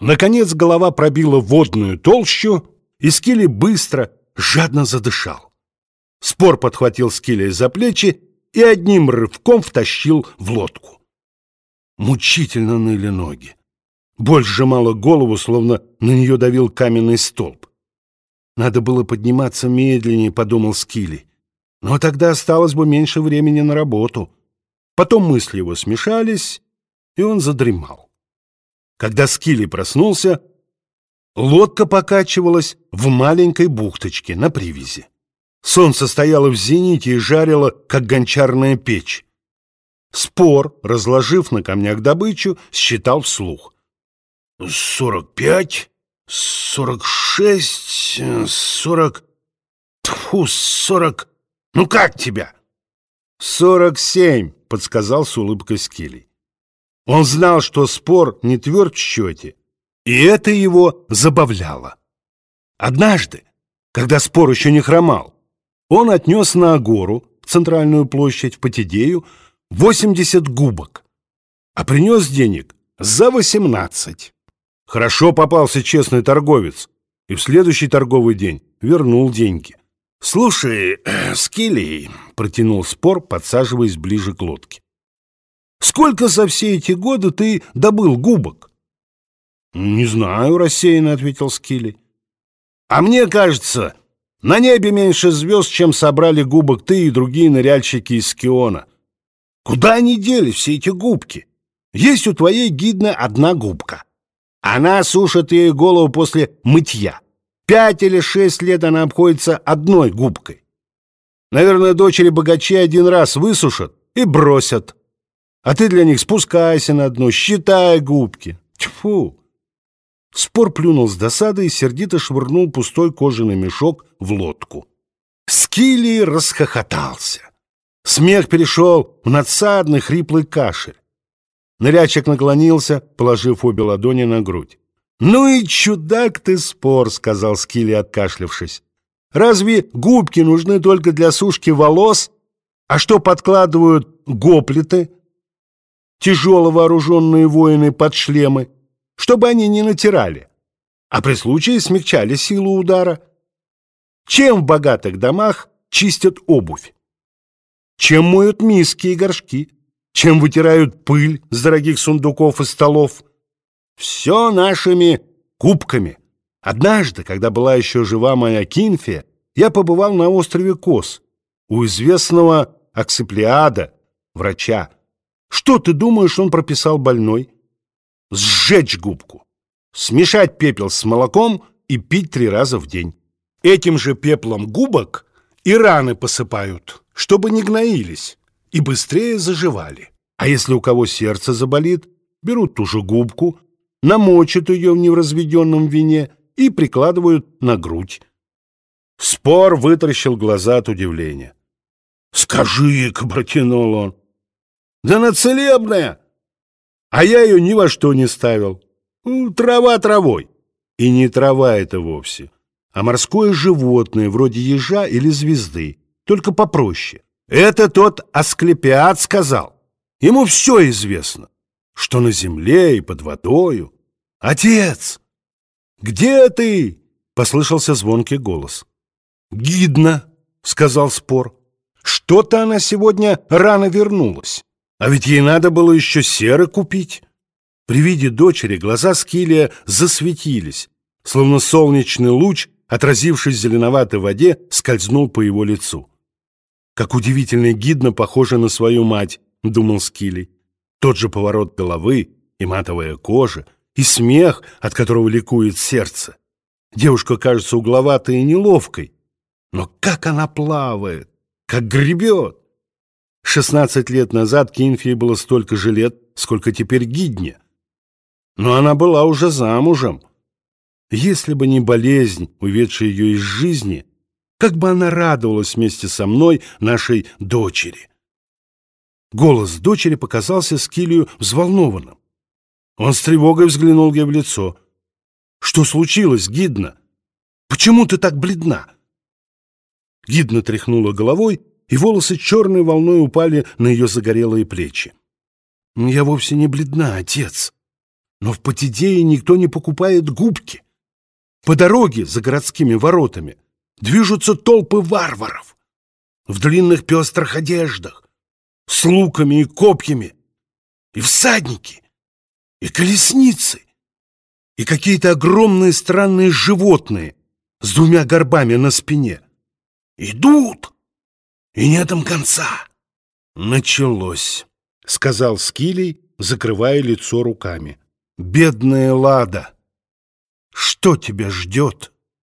Наконец голова пробила водную толщу, и Скилли быстро, жадно задышал. Спор подхватил Скилли за плечи и одним рывком втащил в лодку. Мучительно ныли ноги. Боль сжимала голову, словно на нее давил каменный столб. Надо было подниматься медленнее, подумал Скилли. Но тогда осталось бы меньше времени на работу. Потом мысли его смешались, и он задремал. Когда Скилли проснулся, лодка покачивалась в маленькой бухточке на привязи. Солнце стояло в зените и жарило, как гончарная печь. Спор, разложив на камнях добычу, считал вслух. «Сорок пять, сорок шесть, сорок... Тьфу, сорок... Ну как тебя?» «Сорок семь», — подсказал с улыбкой Скилли. Он знал, что спор не тверд в счете, и это его забавляло. Однажды, когда спор еще не хромал, он отнес на Агору, центральную площадь, в Потидею, 80 губок, а принес денег за 18. Хорошо попался честный торговец, и в следующий торговый день вернул деньги. «Слушай, э, Скилли», — протянул спор, подсаживаясь ближе к лодке, «сколько за все эти годы ты добыл губок?» «Не знаю», — рассеянно ответил Скилли. «А мне кажется, на небе меньше звезд, чем собрали губок ты и другие ныряльщики из Скиона. Куда они дели все эти губки? Есть у твоей гидны одна губка. Она сушит ей голову после мытья. Пять или шесть лет она обходится одной губкой. Наверное, дочери богачей один раз высушат и бросят. А ты для них спускайся на дно, считай губки. Тьфу! Спор плюнул с досады и сердито швырнул пустой кожаный мешок в лодку. Скилли расхохотался. Смех перешел в надсадный хриплый кашель. Нырячек наклонился, положив обе ладони на грудь. «Ну и чудак ты спор», — сказал Скилли, откашлявшись. «Разве губки нужны только для сушки волос? А что подкладывают гоплиты? Тяжело вооруженные воины под шлемы, чтобы они не натирали, а при случае смягчали силу удара. Чем в богатых домах чистят обувь? Чем моют миски и горшки? Чем вытирают пыль с дорогих сундуков и столов? Все нашими кубками. Однажды, когда была еще жива моя Кинфия, я побывал на острове Кос у известного Аксиплиада, врача. Что ты думаешь, он прописал больной? Сжечь губку, смешать пепел с молоком и пить три раза в день. Этим же пеплом губок и раны посыпают, чтобы не гноились и быстрее заживали. А если у кого сердце заболит, берут ту же губку, намочат ее в невразведенном вине и прикладывают на грудь. Спор вытаращил глаза от удивления. «Скажи-ка», — протянул он, — «да она целебная, а я ее ни во что не ставил. Трава травой». И не трава это вовсе, а морское животное, вроде ежа или звезды, только попроще. Это тот Асклепиад сказал. Ему все известно что на земле и под водою. «Отец! Где ты?» — послышался звонкий голос. «Гидно», — сказал спор. «Что-то она сегодня рано вернулась, а ведь ей надо было еще серы купить». При виде дочери глаза Скилия засветились, словно солнечный луч, отразившись в зеленоватой воде, скользнул по его лицу. «Как удивительно гидно похожа на свою мать», — думал Скилий. Тот же поворот головы и матовая кожа, и смех, от которого ликует сердце. Девушка кажется угловатой и неловкой, но как она плавает, как гребет! Шестнадцать лет назад Кинфии было столько же лет, сколько теперь Гидне. Но она была уже замужем. Если бы не болезнь, уведшая ее из жизни, как бы она радовалась вместе со мной, нашей дочери. Голос дочери показался Скилию взволнованным. Он с тревогой взглянул ей в лицо. «Что случилось, Гидна? Почему ты так бледна?» Гидна тряхнула головой, и волосы черной волной упали на ее загорелые плечи. «Я вовсе не бледна, отец. Но в Потидее никто не покупает губки. По дороге за городскими воротами движутся толпы варваров в длинных пестрых одеждах, с луками и копьями, и всадники, и колесницы, и какие-то огромные странные животные с двумя горбами на спине. Идут, и нет им конца. Началось, — сказал Скилий, закрывая лицо руками. Бедная Лада, что тебя ждет?